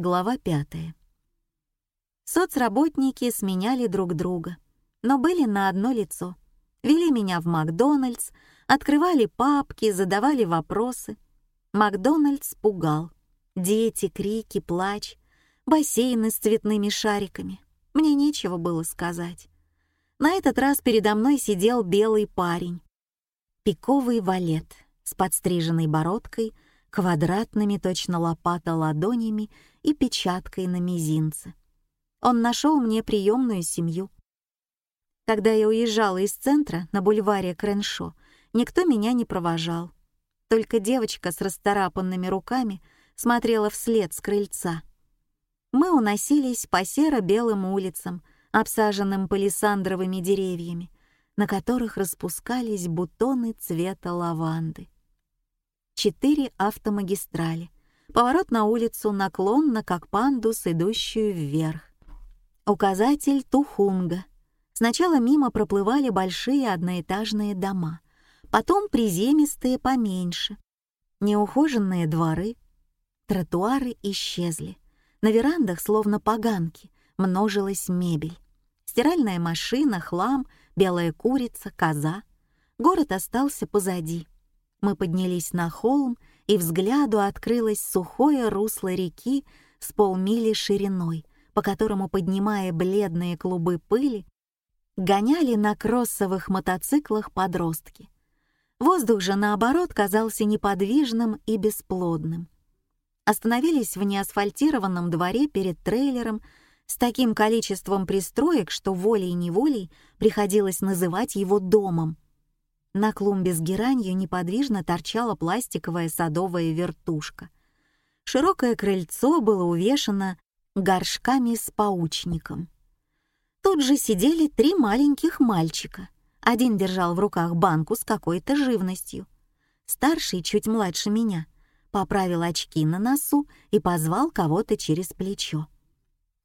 Глава пятая. Соцработники сменяли друг друга, но были на одно лицо. Вели меня в Макдональдс, открывали папки, задавали вопросы. Макдональдс пугал. Дети, крики, плач, бассейны с цветными шариками. Мне нечего было сказать. На этот раз передо мной сидел белый парень. Пиковый валет с подстриженной бородкой, квадратными точно лопата ладонями и печаткой на мизинце. Он нашел мне приемную семью. Когда я уезжала из центра на бульваре Креншо, никто меня не провожал. Только девочка с расторапанными руками смотрела вслед с крыльца. Мы уносились по серо-белым улицам, обсаженным палисандровыми деревьями, на которых распускались бутоны цвета лаванды. Четыре автомагистрали. Поворот на улицу наклонно, как пандус, идущую вверх. Указатель Тухунга. Сначала мимо проплывали большие одноэтажные дома, потом приземистые поменьше. Неухоженные дворы. Тротуары исчезли. На верандах, словно поганки, множилась мебель. Стиральная машина, хлам, белая курица, коза. Город остался позади. Мы поднялись на холм, и взгляду открылось сухое русло реки с полмили шириной, по которому, поднимая бледные клубы пыли, гоняли на кроссовых мотоциклах подростки. Воздух же, наоборот, казался неподвижным и бесплодным. Остановились в неасфальтированном дворе перед трейлером с таким количеством пристроек, что волей-неволей приходилось называть его домом. На клумбе с геранью неподвижно торчала пластиковая садовая вертушка. Широкое крыльцо было увешано горшками с паучником. Тут же сидели три маленьких мальчика. Один держал в руках банку с какой-то живностью. Старший, чуть младше меня, поправил очки на носу и позвал кого-то через плечо.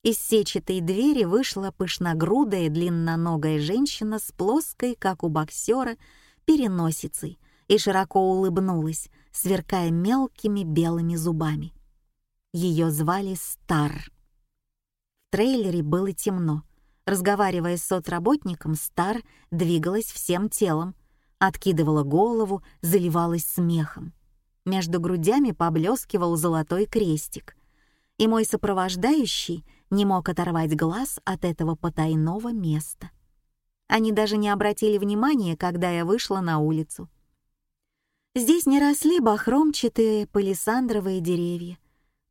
Из сетчатой двери вышла пышногрудая длинноногая женщина с плоской, как у боксера, переносицей и широко улыбнулась, сверкая мелкими белыми зубами. Ее звали Стар трейлере было темно. Разговаривая с соцработником, Стар двигалась всем телом, откидывала голову, заливалась смехом. Между грудями поблескивал золотой крестик. И мой сопровождающий не мог оторвать глаз от этого потайного места. Они даже не обратили внимания, когда я вышла на улицу. Здесь не росли бахромчатые палисандровые деревья,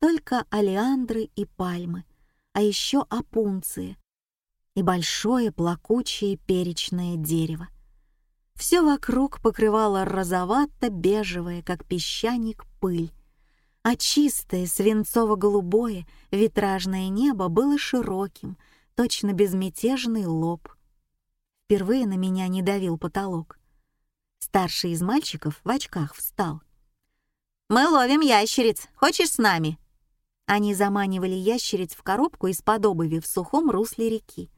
только алиандры и пальмы — а еще опунции и большое плакучее перечное дерево. Все вокруг покрывало розовато-бежевое, как песчаник, пыль, а чистое свинцово-голубое витражное небо было широким, точно безмятежный лоб. Впервые на меня не давил потолок. Старший из мальчиков в очках встал. «Мы ловим ящериц. Хочешь с нами?» Они заманивали ящериц в коробку из-под обуви в сухом русле реки.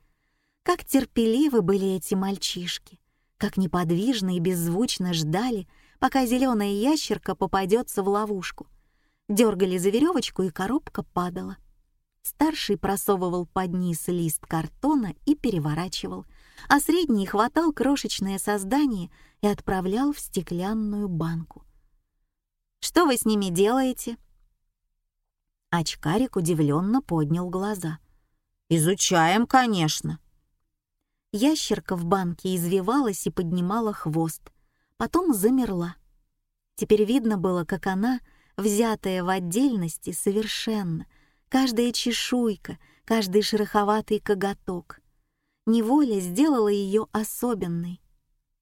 Как терпеливы были эти мальчишки, как неподвижно и беззвучно ждали, пока зеленая ящерка попадется в ловушку. Дергали за веревочку, и коробка падала. Старший просовывал под низ лист картона и переворачивал, а средний хватал крошечное создание и отправлял в стеклянную банку. «Что вы с ними делаете?» Очкарик удивленно поднял глаза. «Изучаем, конечно». Ящерка в банке извивалась и поднимала хвост, потом замерла. Теперь видно было, как она, взятая в отдельности совершенно, каждая чешуйка, каждый шероховатый коготок. Неволя сделала ее особенной.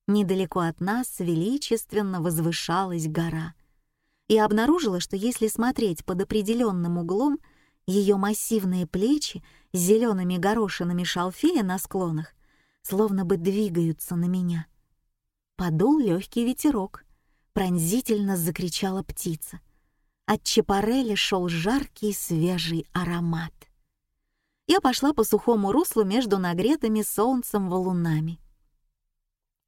Недалеко от нас величественно возвышалась гора — и обнаружила, что если смотреть под определенным углом, ее массивные плечи с зелеными горошинами шалфея на склонах словно бы двигаются на меня. Подул легкий ветерок, пронзительно закричала птица. От чапареля шел жаркий свежий аромат. Я пошла по сухому руслу между нагретыми солнцем валунами.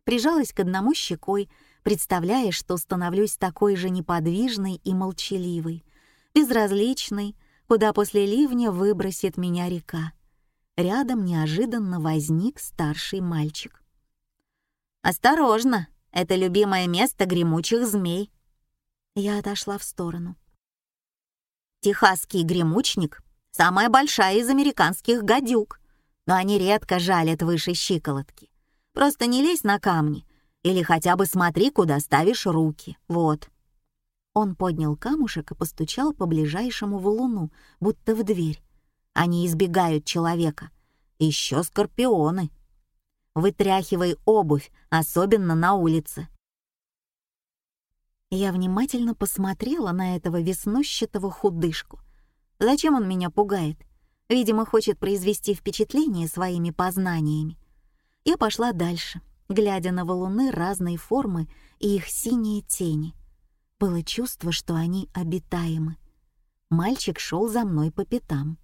Прижалась к одному щекой, представляя, что становлюсь такой же неподвижной и молчаливой, безразличной, куда после ливня выбросит меня река. Рядом неожиданно возник старший мальчик. «Осторожно! Это любимое место гремучих змей!» Я отошла в сторону. Техасский гремучник — самая большая из американских гадюк, но они редко жалят выше щиколотки. Просто не лезь на камни или хотя бы смотри, куда ставишь руки. Вот. Он поднял камушек и постучал по ближайшему валуну, будто в дверь. Они избегают человека. Еще скорпионы. Вытряхивай обувь, особенно на улице. Я внимательно посмотрела на этого веснущатого худышку. Зачем он меня пугает? Видимо, хочет произвести впечатление своими познаниями. Я пошла дальше, глядя на валуны разной формы и их синие тени — было чувство, что они обитаемы. Мальчик шел за мной по пятам.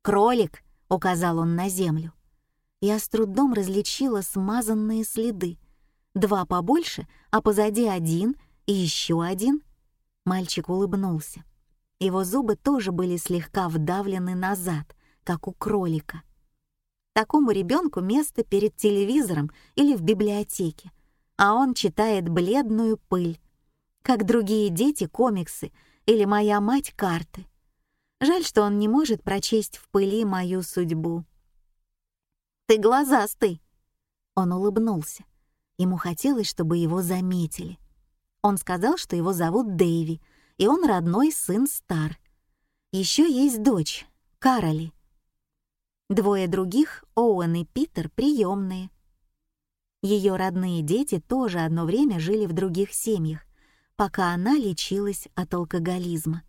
«Кролик!» — указал он на землю. Я с трудом различила смазанные следы. Два побольше, а позади один и еще один. Мальчик улыбнулся. Его зубы тоже были слегка вдавлены назад, как у кролика. Такому ребенку место перед телевизором или в библиотеке, а он читает бледную пыль, как другие дети комиксы или моя мать карты. Жаль, что он не может прочесть в пыли мою судьбу. «Ты глазастый!» Он улыбнулся. Ему хотелось, чтобы его заметили. Он сказал, что его зовут Дэйви, и он родной сын Стар. Еще есть дочь, Кароли. Двое других, Оуэн и Питер, приемные. Ее родные дети тоже одно время жили в других семьях, пока она лечилась от алкоголизма.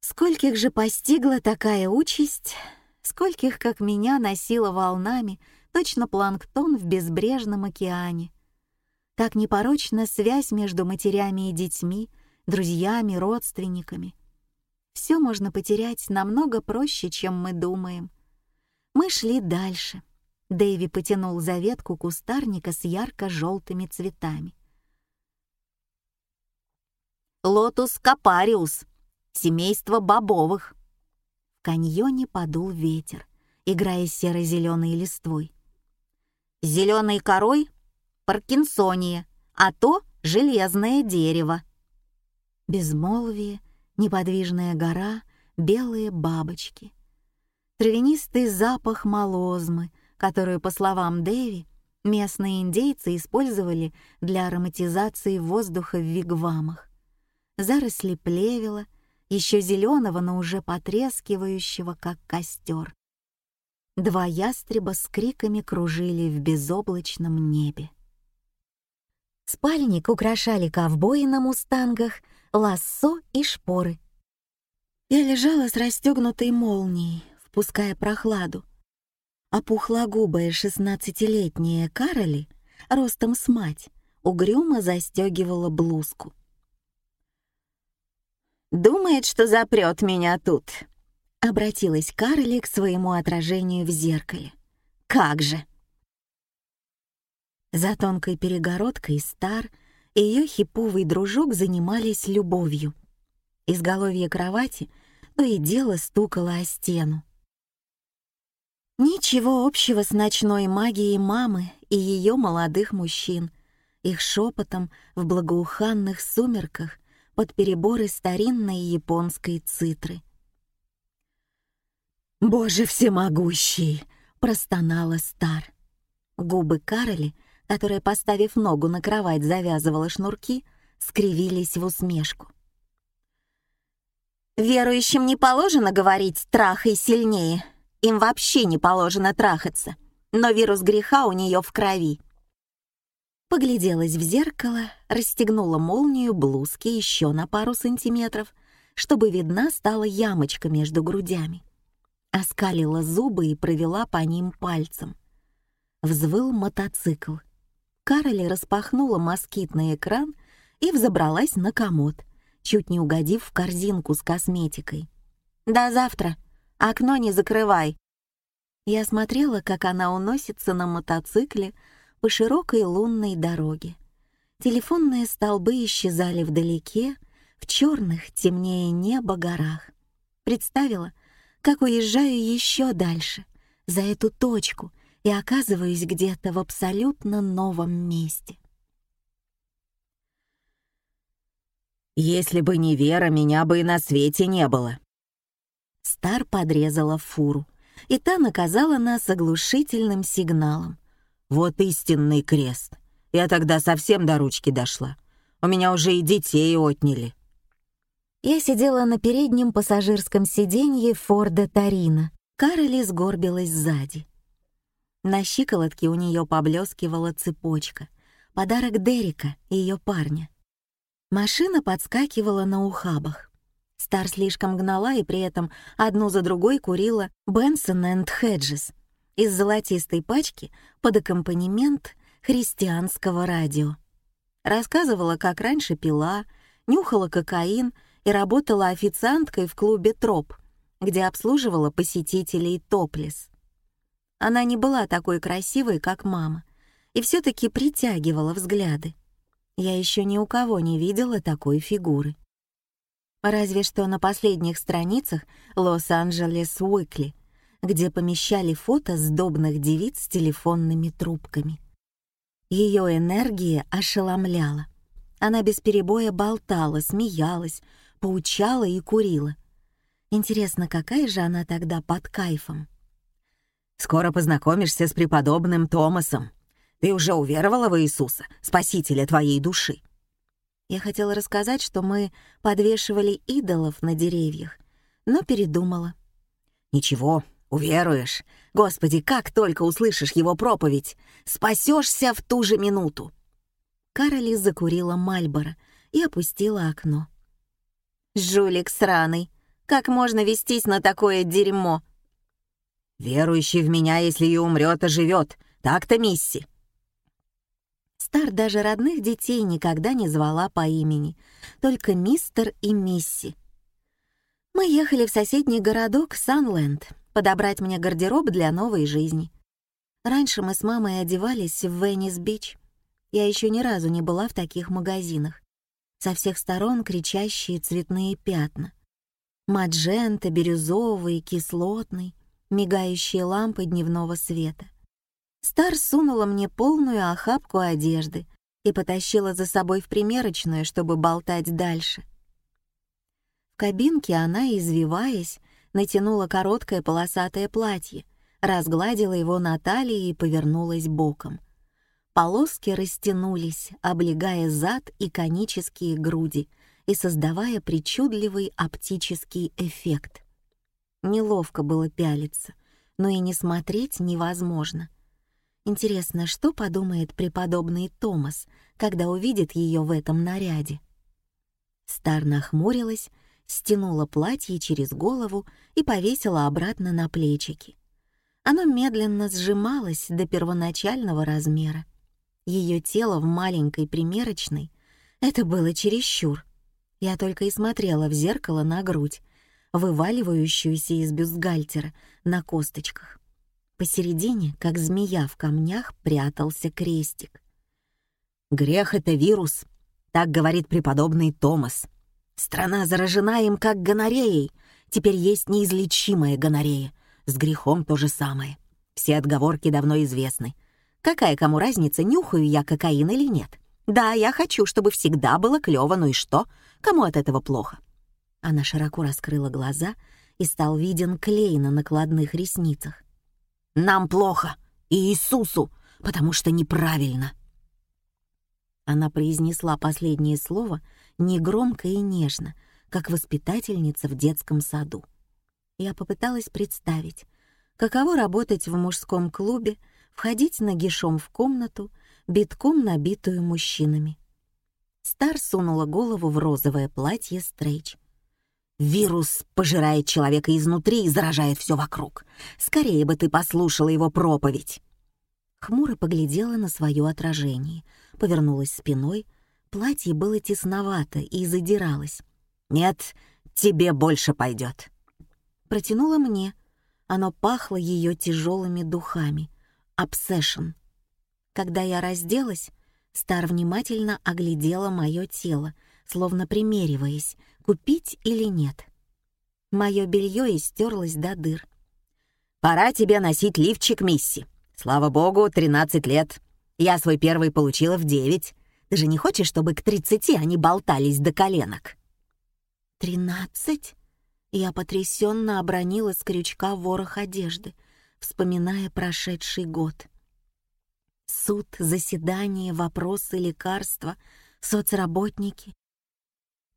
Скольких же постигла такая участь, скольких, как меня, носила волнами, точно планктон в безбрежном океане. Так непорочна связь между матерями и детьми, друзьями, родственниками. Все можно потерять намного проще, чем мы думаем. Мы шли дальше. Дэйви потянул за ветку кустарника с ярко-желтыми цветами. Lotus scoparius, семейство бобовых. В каньоне подул ветер, играя серо-зеленой листвой. Зеленой корой — паркинсония, а то — железное дерево. Безмолвие, неподвижная гора, белые бабочки. Травянистый запах малосмы, которую, по словам Дэви, местные индейцы использовали для ароматизации воздуха в вигвамах заросли плевела, еще зеленого, но уже потрескивающего, как костер. Два ястреба с криками кружили в безоблачном небе. Спальник украшали ковбои на мустангах, лассо и шпоры. Я лежала с расстегнутой молнией, впуская прохладу, а пухлогубая шестнадцатилетняя Кароли, ростом с мать, угрюмо застегивала блузку. Думает, что запрет меня тут. Обратилась Карли к своему отражению в зеркале. Как же! За тонкой перегородкой Стар и ее хиповый дружок занимались любовью. Изголовье кровати то и дело стукало о стену. Ничего общего с ночной магией мамы и ее молодых мужчин, их шепотом в благоуханных сумерках под переборы старинной японской цитры. «Боже всемогущий!» — простонала Стар. Губы Кароли, которая, поставив ногу на кровать, завязывала шнурки, скривились в усмешку. «Верующим не положено говорить «трахай сильнее». Им вообще не положено трахаться. Но вирус греха у нее в крови. Погляделась в зеркало, расстегнула молнию блузки еще на пару сантиметров, чтобы видна стала ямочка между грудями. Оскалила зубы и провела по ним пальцем. Взвыл мотоцикл. Кароли распахнула москитный экран и взобралась на комод, чуть не угодив в корзинку с косметикой. «До завтра! Окно не закрывай!» Я смотрела, как она уносится на мотоцикле, по широкой лунной дороге. Телефонные столбы исчезали вдалеке, в черных, темнее неба горах. Представила, как уезжаю еще дальше, за эту точку, и оказываюсь где-то в абсолютно новом месте. «Если бы не Вера, меня бы и на свете не было». Стар подрезала фуру, и та наказала нас оглушительным сигналом. «Вот истинный крест. Я тогда совсем до ручки дошла. У меня уже и детей отняли». Я сидела на переднем пассажирском сиденье Форда Тарина. Кароли сгорбилась сзади. На щиколотке у нее поблескивала цепочка. Подарок Дерека, ее парня. Машина подскакивала на ухабах. Стар слишком гнала и при этом одну за другой курила Бенсон энд Хеджес из золотистой пачки под аккомпанемент христианского радио. Рассказывала, как раньше пила, нюхала кокаин и работала официанткой в клубе «Троп», где обслуживала посетителей топлес. Она не была такой красивой, как мама, и все таки притягивала взгляды. Я еще ни у кого не видела такой фигуры. Разве что на последних страницах «Лос-Анджелес Уикли», где помещали фото сдобных девиц с телефонными трубками. Ее энергия ошеломляла. Она без перебоя болтала, смеялась, поучала и курила. Интересно, какая же она тогда под кайфом? «Скоро познакомишься с преподобным Томасом. Ты уже уверовала в Иисуса, спасителя твоей души?» Я хотела рассказать, что мы подвешивали идолов на деревьях, но передумала. «Ничего, уверуешь. Господи, как только услышишь его проповедь, спасешься в ту же минуту!» Кароли закурила Мальборо и опустила окно. «Жулик сраный! Как можно вестись на такое дерьмо?» «Верующий в меня, если и умрет, оживет. Так-то, мисси!» Стар даже родных детей никогда не звала по имени, только мистер и мисси. Мы ехали в соседний городок Санленд подобрать мне гардероб для новой жизни. Раньше мы с мамой одевались в Веннис-Бич. Я еще ни разу не была в таких магазинах. Со всех сторон кричащие цветные пятна. Маджента, бирюзовый, кислотный, мигающие лампы дневного света. Стар сунула мне полную охапку одежды и потащила за собой в примерочную, чтобы болтать дальше. В кабинке она, извиваясь, натянула короткое полосатое платье, разгладила его на талии и повернулась боком. Полоски растянулись, облегая зад и конические груди и создавая причудливый оптический эффект. Неловко было пялиться, но и не смотреть невозможно — Интересно, что подумает преподобный Томас, когда увидит ее в этом наряде? Стар нахмурилась, стянула платье через голову и повесила обратно на плечики. Оно медленно сжималось до первоначального размера. Ее тело в маленькой примерочной — это было чересчур. Я только и смотрела в зеркало на грудь, вываливающуюся из бюстгальтера на косточках. Посередине, как змея в камнях, прятался крестик. «Грех — это вирус», — так говорит преподобный Томас. «Страна заражена им, как гонореей. Теперь есть неизлечимая гонорея. С грехом то же самое. Все отговорки давно известны. Какая кому разница, нюхаю я кокаин или нет? Да, я хочу, чтобы всегда было клёво, ну и что? Кому от этого плохо?» Она широко раскрыла глаза, и стал виден клей на накладных ресницах. Нам плохо, и Иисусу, потому что неправильно. Она произнесла последнее слово негромко и нежно, как воспитательница в детском саду. Я попыталась представить, каково работать в мужском клубе, входить нагишом в комнату, битком набитую мужчинами. Стар сунула голову в розовое платье стрейч — Вирус пожирает человека изнутри и заражает все вокруг. Скорее бы ты послушала его проповедь. Хмуро поглядела на свое отражение, повернулась спиной. Платье было тесновато и задиралось. «Нет, тебе больше пойдет. Протянула мне. Оно пахло ее тяжелыми духами. Обсессион. Когда я разделась, Стар внимательно оглядела мое тело, словно примериваясь, купить или нет. Мое белье истерлось до дыр. «Пора тебе носить лифчик, мисси. Слава богу, 13 лет. Я свой первый получила в 9. Ты же не хочешь, чтобы к 30 они болтались до коленок?» «Тринадцать?» Я потрясенно обронила с крючка ворох одежды, вспоминая прошедший год. Суд, заседание, вопросы, лекарства, соцработники.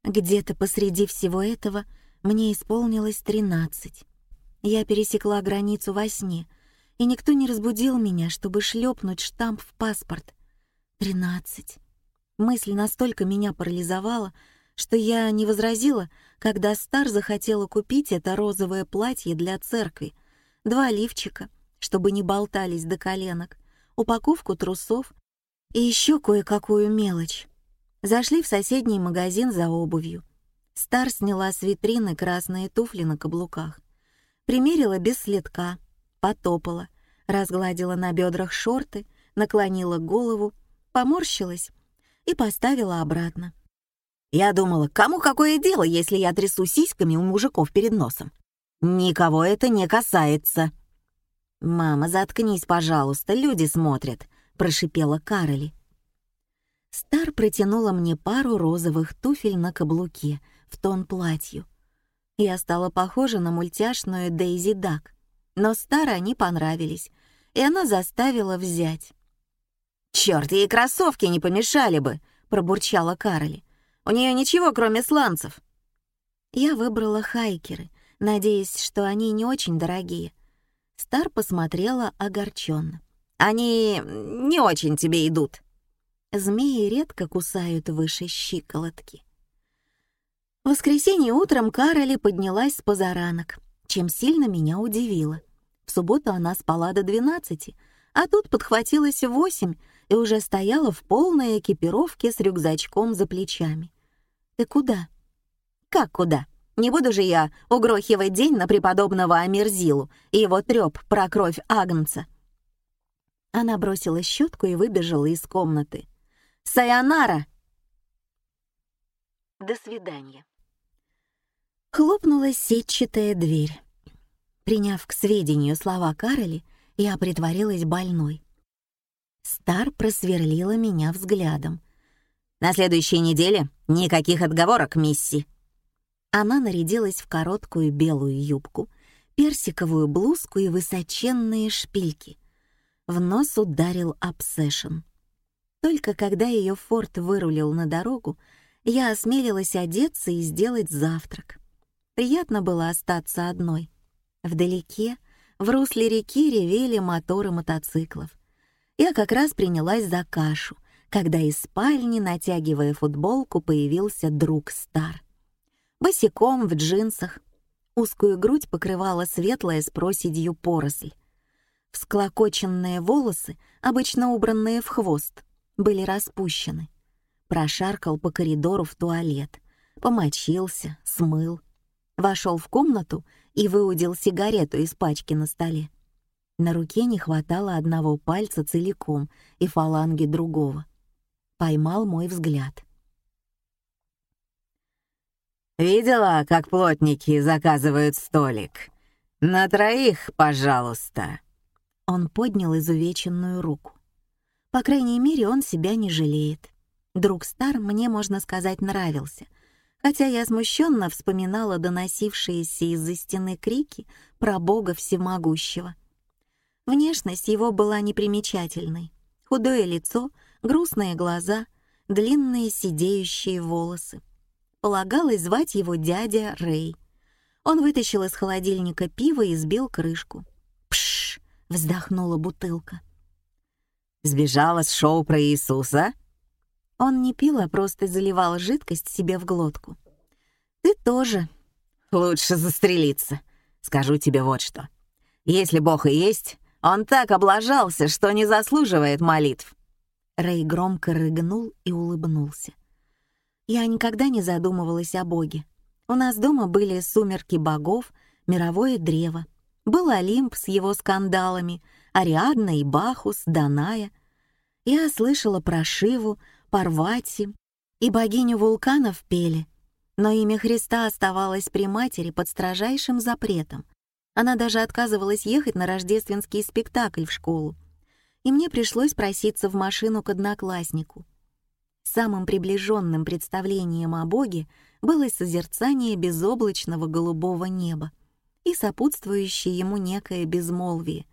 Где-то посреди всего этого мне исполнилось тринадцать. Я пересекла границу во сне, и никто не разбудил меня, чтобы шлепнуть штамп в паспорт. Тринадцать. Мысль настолько меня парализовала, что я не возразила, когда Стар захотела купить это розовое платье для церкви, два лифчика, чтобы не болтались до коленок, упаковку трусов и еще кое-какую мелочь. Зашли в соседний магазин за обувью. Стар сняла с витрины красные туфли на каблуках. Примерила без следка, потопала, разгладила на бедрах шорты, наклонила голову, поморщилась и поставила обратно. Я думала, кому какое дело, если я трясу сиськами у мужиков перед носом? Никого это не касается. «Мама, заткнись, пожалуйста, люди смотрят», — прошипела Кароли. Стар протянула мне пару розовых туфель на каблуке в тон платью. Я стала похожа на мультяшную Дейзи Дак, но Стар они понравились, и она заставила взять. «Чёрт, ей кроссовки не помешали бы!» — пробурчала Кароли. У нее ничего, кроме сланцев». Я выбрала хайкеры, надеясь, что они не очень дорогие. Стар посмотрела огорченно. «Они не очень тебе идут». Змеи редко кусают выше щиколотки. В воскресенье утром Кароли поднялась с позаранок, чем сильно меня удивило. В субботу она спала до двенадцати, а тут подхватилась в восемь и уже стояла в полной экипировке с рюкзачком за плечами. «Ты куда?» «Как куда? Не буду же я угрохивать день на преподобного Амирзилу и его трёп про кровь Агнца». Она бросила щетку и выбежала из комнаты. «Сайонара!» «До свидания». Хлопнула сетчатая дверь. Приняв к сведению слова Кароли, я притворилась больной. Стар просверлила меня взглядом. «На следующей неделе никаких отговорок, мисси!» Она нарядилась в короткую белую юбку, персиковую блузку и высоченные шпильки. В нос ударил обсессион. Только когда ее форт вырулил на дорогу, я осмелилась одеться и сделать завтрак. Приятно было остаться одной. Вдалеке, в русле реки ревели моторы мотоциклов. Я как раз принялась за кашу, когда из спальни, натягивая футболку, появился друг Стар. Босиком в джинсах. Узкую грудь покрывала светлая с проседью поросль. Всклокоченные волосы, обычно убранные в хвост, были распущены. Прошаркал по коридору в туалет, помочился, смыл. Вошел в комнату и выудил сигарету из пачки на столе. На руке не хватало одного пальца целиком и фаланги другого. Поймал мой взгляд. «Видела, как плотники заказывают столик? На троих, пожалуйста!» Он поднял изувеченную руку. По крайней мере, он себя не жалеет. Друг Стар мне, можно сказать, нравился, хотя я смущенно вспоминала доносившиеся из-за стены крики про Бога Всемогущего. Внешность его была непримечательной. Худое лицо, грустные глаза, длинные сидеющие волосы. Полагалось звать его дядя Рэй. Он вытащил из холодильника пиво и сбил крышку. «Пш!» — вздохнула бутылка. «Сбежала с шоу про Иисуса?» Он не пил, а просто заливал жидкость себе в глотку. «Ты тоже». «Лучше застрелиться. Скажу тебе вот что. Если Бог и есть, он так облажался, что не заслуживает молитв». Рэй громко рыгнул и улыбнулся. Я никогда не задумывалась о Боге. У нас дома были сумерки богов, мировое древо. Был Олимп с его скандалами, Ариадна и Бахус, Даная. Я слышала про Шиву, Парвати, И богиню вулканов пели, но имя Христа оставалось при матери под строжайшим запретом. Она даже отказывалась ехать на рождественский спектакль в школу. И мне пришлось проситься в машину к однокласснику. Самым приближенным представлением о Боге было созерцание безоблачного голубого неба и сопутствующее ему некое безмолвие.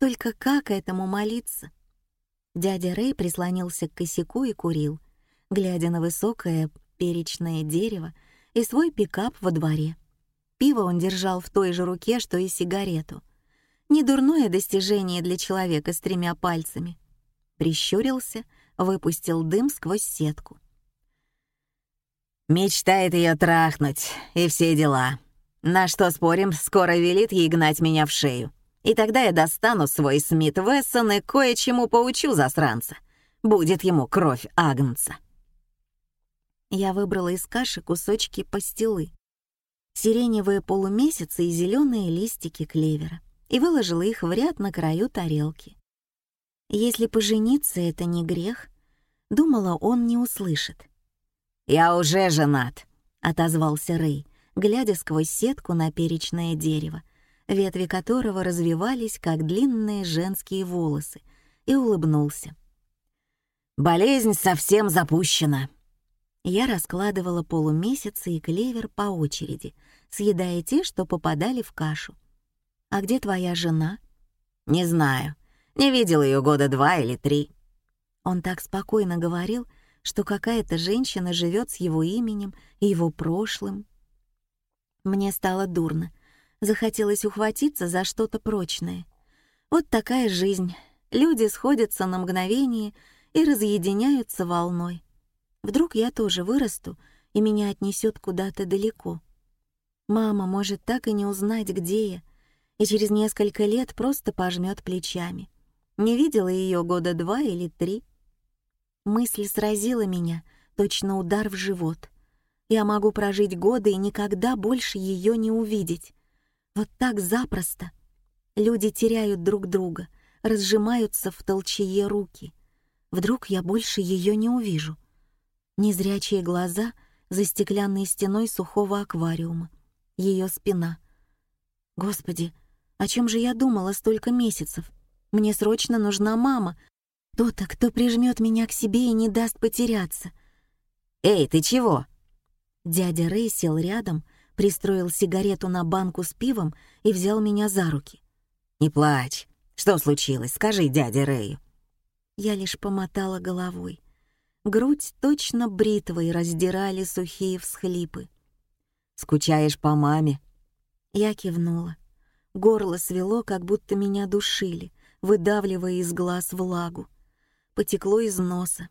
Только как этому молиться? Дядя Рэй прислонился к косяку и курил, глядя на высокое перечное дерево и свой пикап во дворе. Пиво он держал в той же руке, что и сигарету. Недурное достижение для человека с тремя пальцами. Прищурился, выпустил дым сквозь сетку. Мечтает ее трахнуть и все дела. На что спорим, скоро велит ей гнать меня в шею. И тогда я достану свой Смит Вессон и кое-чему поучу засранца. Будет ему кровь агнца. Я выбрала из каши кусочки пастилы, сиреневые полумесяцы и зеленые листики клевера и выложила их в ряд на краю тарелки. Если пожениться — это не грех, думала, он не услышит. «Я уже женат», — отозвался Рэй, глядя сквозь сетку на перечное дерево, ветви которого развивались, как длинные женские волосы, и улыбнулся. «Болезнь совсем запущена». Я раскладывала полумесяцы и клевер по очереди, съедая те, что попадали в кашу. «А где твоя жена?» «Не знаю. Не видел ее года два или три». Он так спокойно говорил, — что какая-то женщина живет с его именем и его прошлым. Мне стало дурно. Захотелось ухватиться за что-то прочное. Вот такая жизнь. Люди сходятся на мгновение и разъединяются волной. Вдруг я тоже вырасту, и меня отнесет куда-то далеко. Мама может так и не узнать, где я, и через несколько лет просто пожмет плечами. Не видела ее года два или три. Мысль сразила меня, точно удар в живот. Я могу прожить годы и никогда больше ее не увидеть. Вот так запросто. Люди теряют друг друга, разжимаются в толчее руки. Вдруг я больше ее не увижу. Незрячие глаза за стеклянной стеной сухого аквариума. Ее спина. Господи, о чем же я думала столько месяцев? Мне срочно нужна мама, кто-то, кто прижмет меня к себе и не даст потеряться. «Эй, ты чего?» Дядя Рэй сел рядом, пристроил сигарету на банку с пивом и взял меня за руки. «Не плачь. Что случилось? Скажи дяде Рэю». Я лишь помотала головой. Грудь точно бритвой раздирали сухие всхлипы. «Скучаешь по маме?» Я кивнула. Горло свело, как будто меня душили, выдавливая из глаз влагу потекло из носа.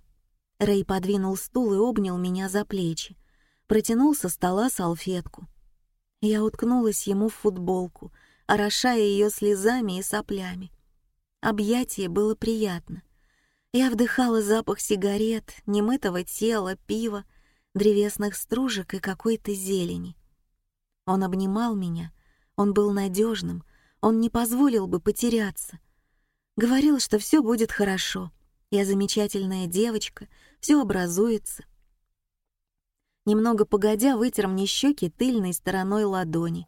Рэй подвинул стул и обнял меня за плечи, протянул со стола салфетку. Я уткнулась ему в футболку, орошая ее слезами и соплями. Объятие было приятно. Я вдыхала запах сигарет, немытого тела, пива, древесных стружек и какой-то зелени. Он обнимал меня, он был надежным, он не позволил бы потеряться. Говорил, что все будет хорошо — я замечательная девочка, все образуется. Немного погодя вытер мне щеки тыльной стороной ладони,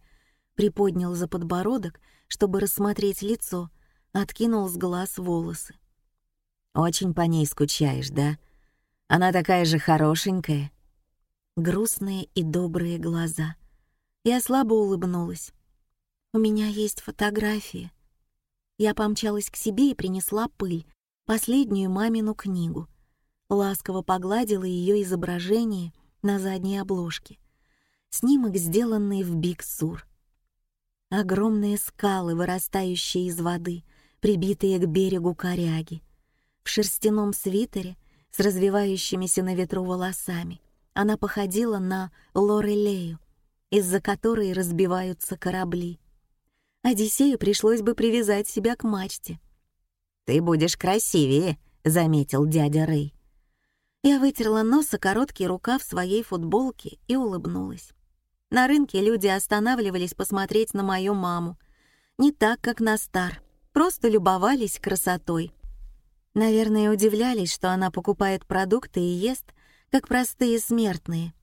приподнял за подбородок, чтобы рассмотреть лицо, откинул с глаз волосы. «Очень по ней скучаешь, да? Она такая же хорошенькая». Грустные и добрые глаза. Я слабо улыбнулась. «У меня есть фотографии». Я помчалась к себе и принесла пыль, последнюю мамину книгу. Ласково погладила ее изображение на задней обложке. Снимок, сделанный в Биг-Сур. Огромные скалы, вырастающие из воды, прибитые к берегу коряги. В шерстяном свитере с развевающимися на ветру волосами она походила на Лорелею, из-за которой разбиваются корабли. Одиссею пришлось бы привязать себя к мачте — «Ты будешь красивее», — заметил дядя Рэй. Я вытерла нос о короткий рукав своей футболки и улыбнулась. На рынке люди останавливались посмотреть на мою маму. Не так, как на Стар, просто любовались красотой. Наверное, удивлялись, что она покупает продукты и ест, как простые смертные.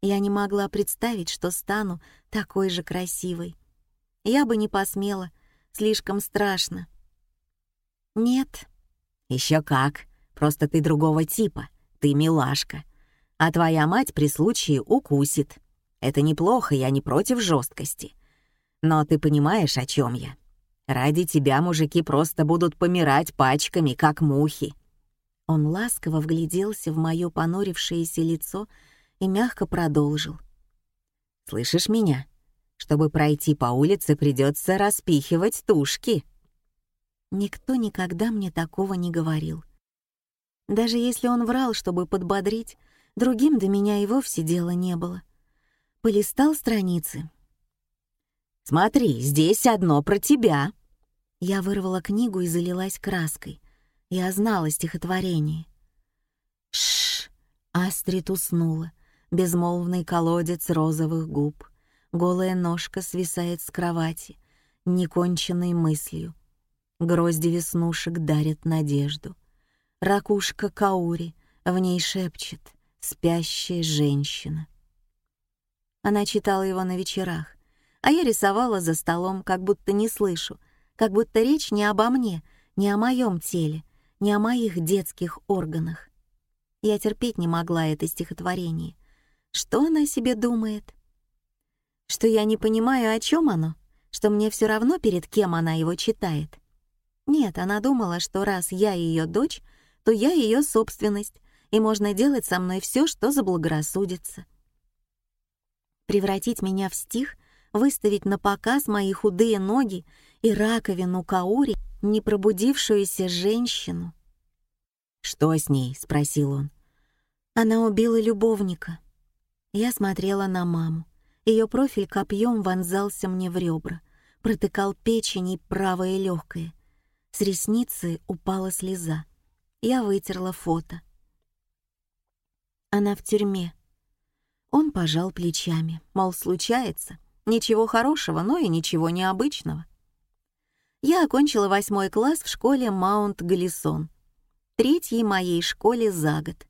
Я не могла представить, что стану такой же красивой. Я бы не посмела, слишком страшно. Нет. Еще как, просто ты другого типа, ты милашка. А твоя мать при случае укусит. Это неплохо, я не против жесткости. Но ты понимаешь, о чем я? Ради тебя мужики просто будут помирать пачками, как мухи. Он ласково вгляделся в мое понурившееся лицо и мягко продолжил. «Слышишь меня? Чтобы пройти по улице, придется распихивать тушки». Никто никогда мне такого не говорил. Даже если он врал, чтобы подбодрить, другим до меня и вовсе дела не было. Полистал страницы. «Смотри, здесь одно про тебя». Я вырвала книгу и залилась краской — я знала стихотворение. Шш! Астрид уснула. Безмолвный колодец розовых губ. Голая ножка свисает с кровати, неконченной мыслью. Грозди веснушек дарят надежду. Ракушка Каури в ней шепчет «Спящая женщина». Она читала его на вечерах, а я рисовала за столом, как будто не слышу, как будто речь не обо мне, не о моем теле, не о моих детских органах. Я терпеть не могла это стихотворение. Что она себе думает? Что я не понимаю, о чем оно? Что мне все равно, перед кем она его читает? Нет, она думала, что раз я ее дочь, то я ее собственность, и можно делать со мной все, что заблагорассудится. Превратить меня в стих, выставить на показ мои худые ноги и раковину Каури — не пробудившуюся женщину. «Что с ней?» — спросил он. Она убила любовника. Я смотрела на маму. Ее профиль копьем вонзался мне в ребра, протыкал печень и правое легкое. С ресницы упала слеза. Я вытерла фото. Она в тюрьме. Он пожал плечами, мол, случается. Ничего хорошего, но и ничего необычного я окончила восьмой класс в школе Маунт Галисон, третьей моей школе за год.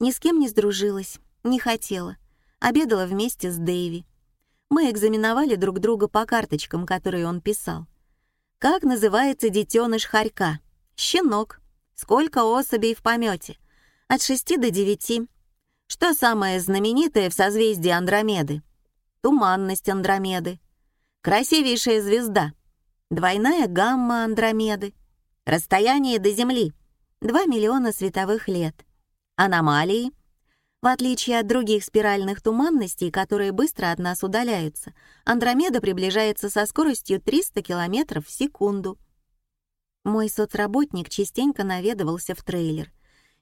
Ни с кем не сдружилась, не хотела. Обедала вместе с Дэйви. Мы экзаменовали друг друга по карточкам, которые он писал. Как называется детеныш хорька? Щенок. Сколько особей в помете? От шести до девяти. Что самое знаменитое в созвездии Андромеды? Туманность Андромеды. Красивейшая звезда — Двойная гамма Андромеды. Расстояние до Земли — 2 миллиона световых лет. Аномалии. В отличие от других спиральных туманностей, которые быстро от нас удаляются, Андромеда приближается со скоростью 300 км в секунду. Мой соцработник частенько наведывался в трейлер.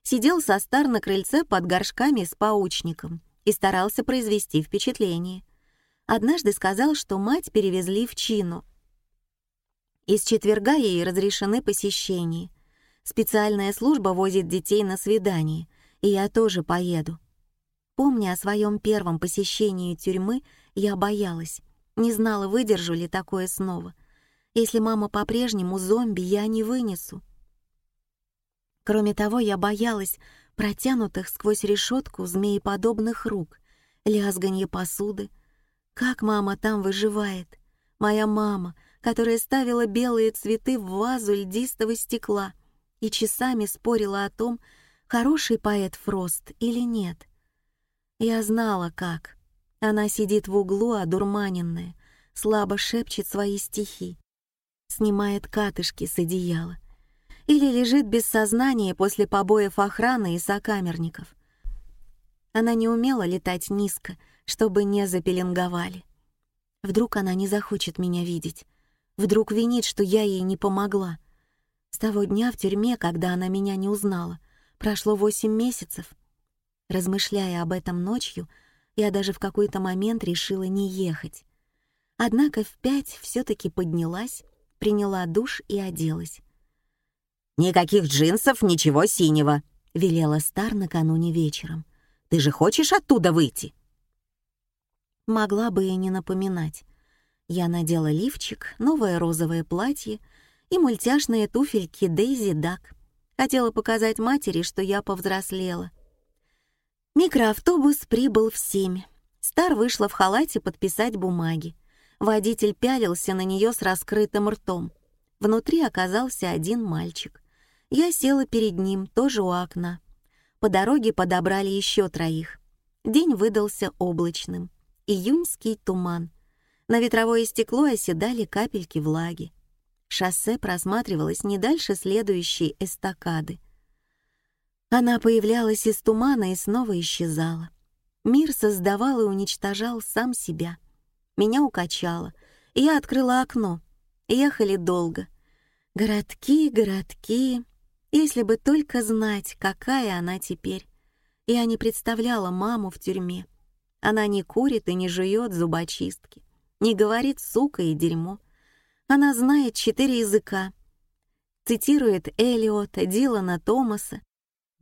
Сидел со стар на крыльце под горшками с паучником и старался произвести впечатление. Однажды сказал, что мать перевезли в Чину — из четверга ей разрешены посещения. Специальная служба возит детей на свидание, и я тоже поеду. Помня о своем первом посещении тюрьмы, я боялась, не знала, выдержу ли такое снова. Если мама по-прежнему зомби, я не вынесу. Кроме того, я боялась протянутых сквозь решетку змееподобных рук, лязганье посуды. Как мама там выживает? Моя мама, которая ставила белые цветы в вазу льдистого стекла и часами спорила о том, хороший поэт Фрост или нет. Я знала, как. Она сидит в углу, одурманенная, слабо шепчет свои стихи, снимает катышки с одеяла или лежит без сознания после побоев охраны и сокамерников. Она не умела летать низко, чтобы не запеленговали. Вдруг она не захочет меня видеть, Вдруг винит, что я ей не помогла. С того дня в тюрьме, когда она меня не узнала, прошло восемь месяцев. Размышляя об этом ночью, я даже в какой-то момент решила не ехать. Однако в пять все-таки поднялась, приняла душ и оделась. «Никаких джинсов, ничего синего», — велела Стар накануне вечером. «Ты же хочешь оттуда выйти?» Могла бы и не напоминать. Я надела лифчик, новое розовое платье и мультяшные туфельки Дейзи Дак. Хотела показать матери, что я повзрослела. Микроавтобус прибыл в семь. Стар вышла в халате подписать бумаги. Водитель пялился на нее с раскрытым ртом. Внутри оказался один мальчик. Я села перед ним, тоже у окна. По дороге подобрали еще троих. День выдался облачным. Июньский туман. На ветровое стекло оседали капельки влаги. Шоссе просматривалось не дальше следующей эстакады. Она появлялась из тумана и снова исчезала. Мир создавал и уничтожал сам себя. Меня укачало, я открыла окно. Ехали долго. Городки, городки. Если бы только знать, какая она теперь. Я не представляла маму в тюрьме. Она не курит и не жует зубочистки, не говорит «сука» и «дерьмо». Она знает четыре языка. Цитирует Элиота, Дилана Томаса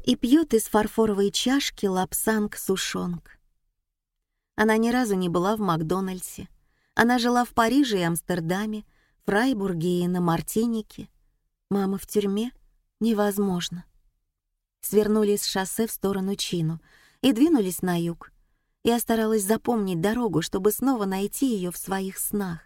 и пьет из фарфоровой чашки лапсанг-сушонг. Она ни разу не была в Макдональдсе. Она жила в Париже и Амстердаме, Фрайбурге и на Мартинике. Мама в тюрьме? Невозможно. Свернули с шоссе в сторону Чину и двинулись на юг. Я старалась запомнить дорогу, чтобы снова найти ее в своих снах.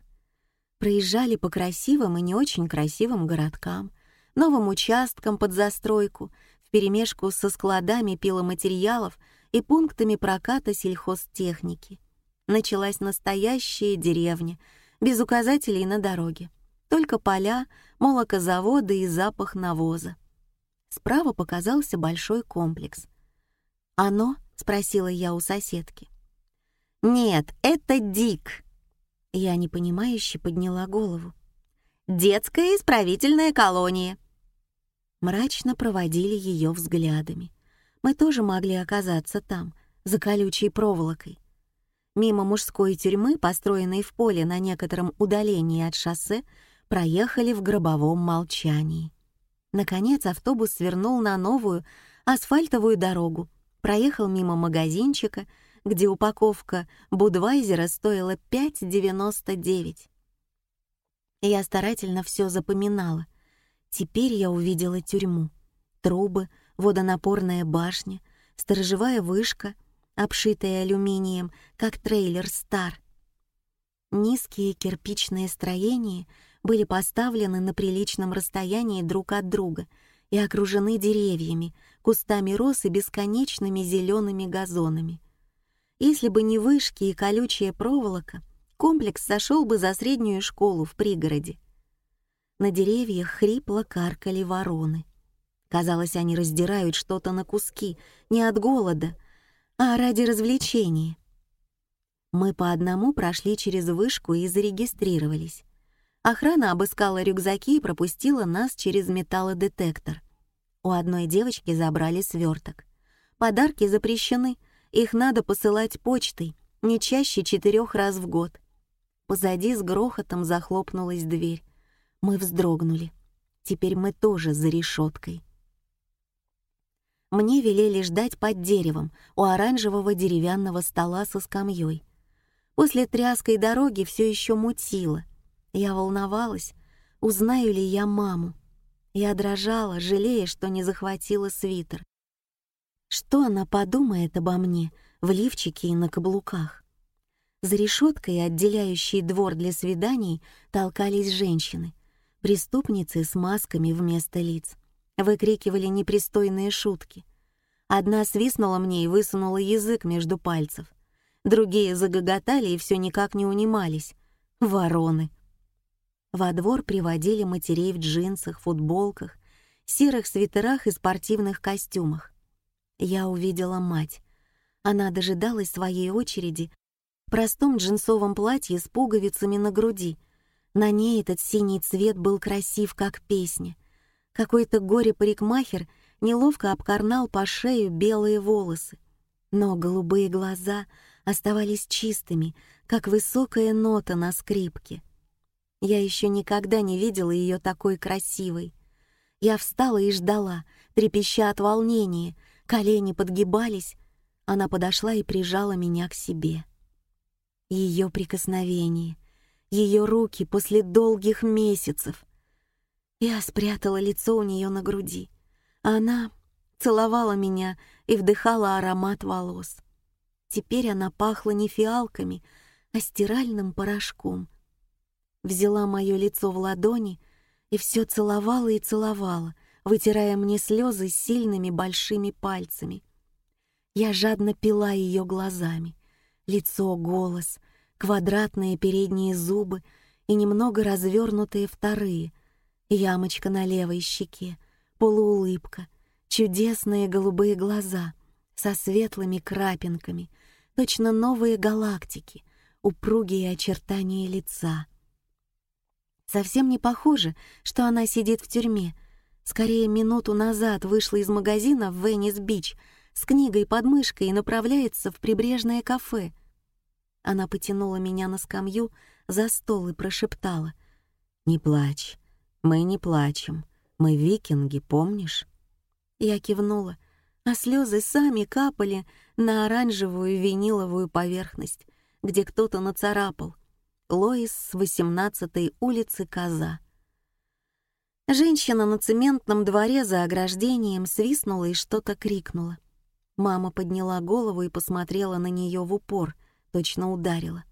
Проезжали по красивым и не очень красивым городкам, новым участкам под застройку — вперемешку со складами пиломатериалов и пунктами проката сельхозтехники. Началась настоящая деревня, без указателей на дороге. Только поля, молокозаводы и запах навоза. Справа показался большой комплекс. «Оно?» — спросила я у соседки. «Нет, это Дик». Я непонимающе подняла голову. «Детская исправительная колония», мрачно проводили ее взглядами. Мы тоже могли оказаться там, за колючей проволокой. Мимо мужской тюрьмы, построенной в поле на некотором удалении от шоссе, проехали в гробовом молчании. Наконец автобус свернул на новую асфальтовую дорогу, проехал мимо магазинчика, где упаковка Будвайзера стоила 5,99. Я старательно все запоминала — Теперь я увидела тюрьму. Трубы, водонапорная башня, сторожевая вышка, обшитая алюминием, как трейлер «Стар». Низкие кирпичные строения были поставлены на приличном расстоянии друг от друга и окружены деревьями, кустами роз и бесконечными зелеными газонами. Если бы не вышки и колючая проволока, комплекс сошел бы за среднюю школу в пригороде. На деревьях хрипло каркали вороны. Казалось, они раздирают что-то на куски, не от голода, а ради развлечения. Мы по одному прошли через вышку и зарегистрировались. Охрана обыскала рюкзаки и пропустила нас через металлодетектор. У одной девочки забрали сверток. Подарки запрещены, их надо посылать почтой, не чаще четырех раз в год. Позади с грохотом захлопнулась дверь. Мы вздрогнули. Теперь мы тоже за решеткой. Мне велели ждать под деревом у оранжевого деревянного стола со скамьей. После тряской дороги все еще мутило. Я волновалась, узнаю ли я маму. Я дрожала, жалея, что не захватила свитер. Что она подумает обо мне в лифчике и на каблуках? За решеткой, отделяющей двор для свиданий, толкались женщины — Преступницы с масками вместо лиц выкрикивали непристойные шутки. Одна свистнула мне и высунула язык между пальцев. Другие загоготали и все никак не унимались. Вороны. Во двор приводили матерей в джинсах, футболках, серых свитерах и спортивных костюмах. Я увидела мать. Она дожидалась своей очереди в простом джинсовом платье с пуговицами на груди на ней этот синий цвет был красив, как песня. Какой-то горе-парикмахер неловко обкорнал по шею белые волосы. Но голубые глаза оставались чистыми, как высокая нота на скрипке. Я еще никогда не видела ее такой красивой. Я встала и ждала, трепеща от волнения, колени подгибались. Она подошла и прижала меня к себе. Ее прикосновение — ее руки после долгих месяцев. Я спрятала лицо у нее на груди. Она целовала меня и вдыхала аромат волос. Теперь она пахла не фиалками, а стиральным порошком. Взяла мое лицо в ладони и все целовала и целовала, вытирая мне слезы сильными большими пальцами. Я жадно пила ее глазами. Лицо, голос, квадратные передние зубы и немного развернутые вторые, ямочка на левой щеке, полуулыбка, чудесные голубые глаза со светлыми крапинками, точно новые галактики, упругие очертания лица. Совсем не похоже, что она сидит в тюрьме. Скорее, минуту назад вышла из магазина в Веннис-Бич с книгой под мышкой и направляется в прибрежное кафе. Она потянула меня на скамью за стол и прошептала. «Не плачь, мы не плачем, мы викинги, помнишь?» Я кивнула, а слезы сами капали на оранжевую виниловую поверхность, где кто-то нацарапал «Лоис с 18-й улицы Коза». Женщина на цементном дворе за ограждением свистнула и что-то крикнула. Мама подняла голову и посмотрела на нее в упор, точно ударила.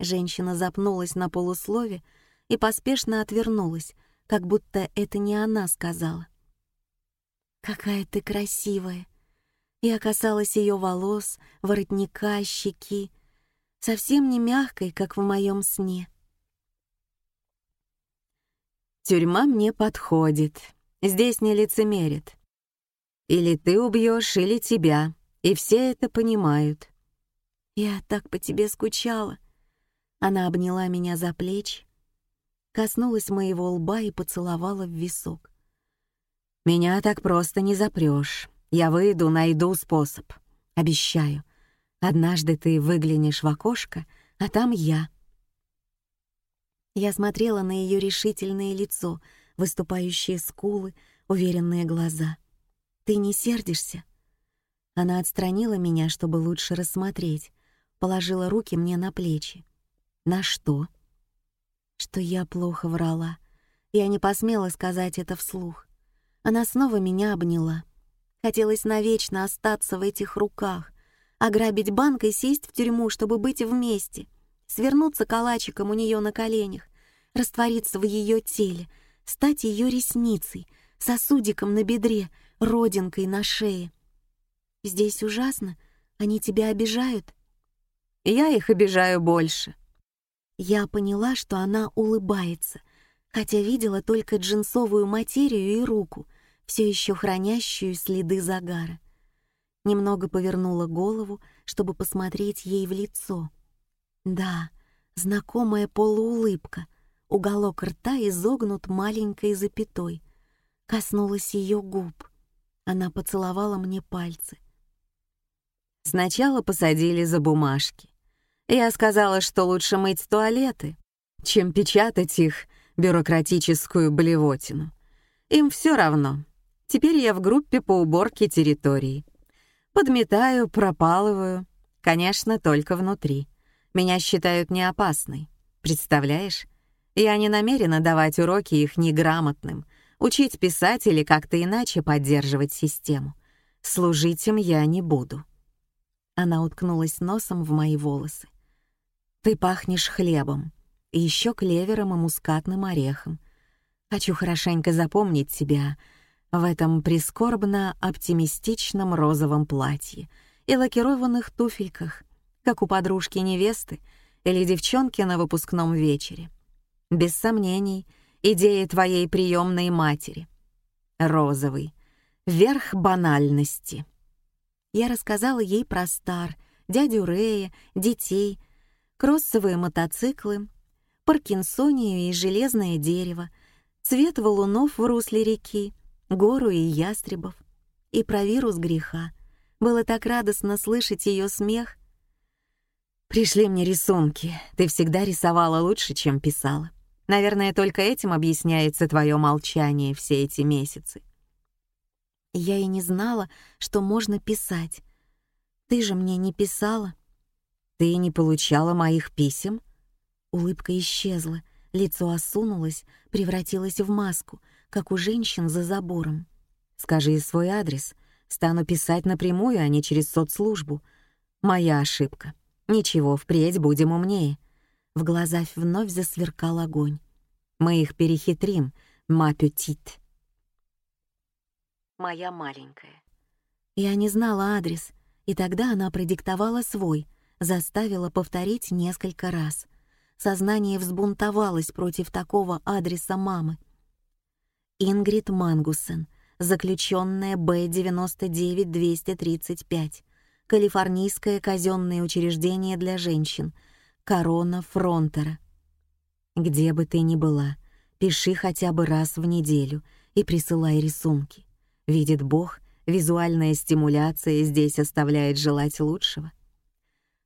Женщина запнулась на полуслове и поспешно отвернулась, как будто это не она сказала. «Какая ты красивая!» Я касалась ее волос, воротника, щеки, совсем не мягкой, как в моем сне. «Тюрьма мне подходит. Здесь не лицемерит. Или ты убьешь, или тебя, и все это понимают». «Я так по тебе скучала». Она обняла меня за плечи, коснулась моего лба и поцеловала в висок. Меня так просто не запрёшь. Я выйду, найду способ. Обещаю. Однажды ты выглянешь в окошко, а там я. Я смотрела на ее решительное лицо, выступающие скулы, уверенные глаза. «Ты не сердишься?» Она отстранила меня, чтобы лучше рассмотреть, положила руки мне на плечи. «На что?» Что я плохо врала. Я не посмела сказать это вслух. Она снова меня обняла. Хотелось навечно остаться в этих руках, ограбить банк и сесть в тюрьму, чтобы быть вместе, свернуться калачиком у нее на коленях, раствориться в ее теле, стать ее ресницей, сосудиком на бедре, родинкой на шее. Здесь ужасно, они тебя обижают. Я их обижаю больше. Я поняла, что она улыбается, хотя видела только джинсовую материю и руку, все еще хранящую следы загара. Немного повернула голову, чтобы посмотреть ей в лицо. Да, знакомая полуулыбка, уголок рта изогнут маленькой запятой. Коснулась ее губ. Она поцеловала мне пальцы. Сначала посадили за бумажки. Я сказала, что лучше мыть туалеты, чем печатать их бюрократическую блевотину. Им все равно, Теперь я в группе по уборке территории. Подметаю, пропалываю. Конечно, только внутри. Меня считают неопасной. Представляешь? Я не намерена давать уроки их неграмотным, учить писать или как-то иначе поддерживать систему. Служить им я не буду. Она уткнулась носом в мои волосы. Ты пахнешь хлебом, и еще клевером и мускатным орехом. Хочу хорошенько запомнить тебя — в этом прискорбно-оптимистичном розовом платье и лакированных туфельках, как у подружки-невесты или девчонки на выпускном вечере. Без сомнений, идея твоей приемной матери. Розовый. Верх банальности. Я рассказала ей про Стар, дядю Рэя, детей, кроссовые мотоциклы, Паркинсонию и железное дерево, цвет валунов в русле реки, гору и ястребов, и про вирус греха. Было так радостно слышать ее смех. «Пришли мне рисунки. Ты всегда рисовала лучше, чем писала. Наверное, только этим объясняется твое молчание все эти месяцы». Я и не знала, что можно писать. Ты же мне не писала. Ты не получала моих писем? Улыбка исчезла, лицо осунулось, превратилось в маску — как у женщин за забором. Скажи свой адрес, Стану писать напрямую, а не через соцслужбу. Моя ошибка. Ничего, впредь будем умнее. В глазах вновь засверкал огонь. Мы их перехитрим, ма петит. Моя маленькая. Я не знала адрес, и тогда она продиктовала свой, заставила повторить несколько раз. Сознание взбунтовалось против такого адреса мамы. Ингрид Мангуссен, заключенная Б-99-235, Калифорнийское казенное учреждение для женщин, Корона Фронтера. Где бы ты ни была, пиши хотя бы раз в неделю и присылай рисунки. Видит Бог, визуальная стимуляция здесь оставляет желать лучшего.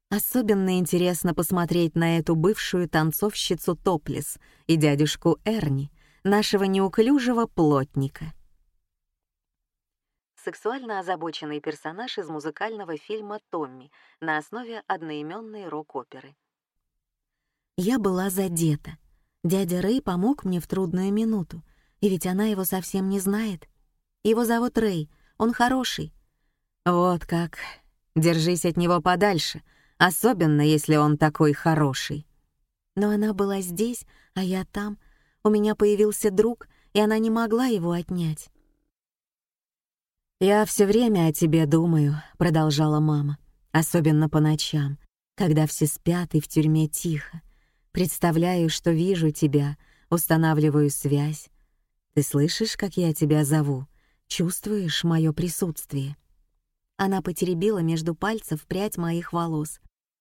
Особенно интересно посмотреть на эту бывшую танцовщицу Топлес и дядюшку Эрни, нашего неуклюжего плотника. Сексуально озабоченный персонаж из музыкального фильма «Томми» на основе одноименной рок-оперы. Я была задета. Дядя Рэй помог мне в трудную минуту, и ведь она его совсем не знает. Его зовут Рэй, он хороший. Вот как. Держись от него подальше, особенно если он такой хороший. Но она была здесь, а я там. У меня появился друг, и она не могла его отнять. «Я все время о тебе думаю», — продолжала мама, «особенно по ночам, когда все спят и в тюрьме тихо. Представляю, что вижу тебя, устанавливаю связь. Ты слышишь, как я тебя зову? Чувствуешь мое присутствие?» Она потеребила между пальцев прядь моих волос,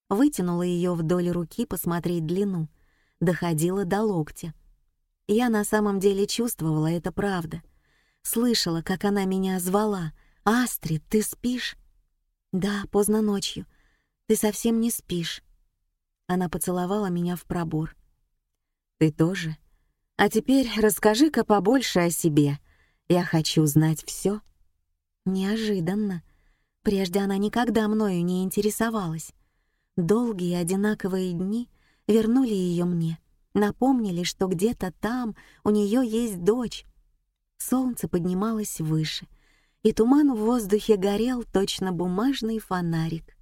вытянула ее вдоль руки посмотреть длину, доходила до локтя. Я на самом деле чувствовала это правда. Слышала, как она меня звала. «Астрид, ты спишь?» «Да, поздно ночью. Ты совсем не спишь». Она поцеловала меня в пробор. «Ты тоже? А теперь расскажи-ка побольше о себе. Я хочу знать все. Неожиданно. Прежде она никогда мною не интересовалась. Долгие одинаковые дни вернули ее мне, напомнили, что где-то там у нее есть дочь. Солнце поднималось выше, и туман в воздухе горел точно бумажный фонарик.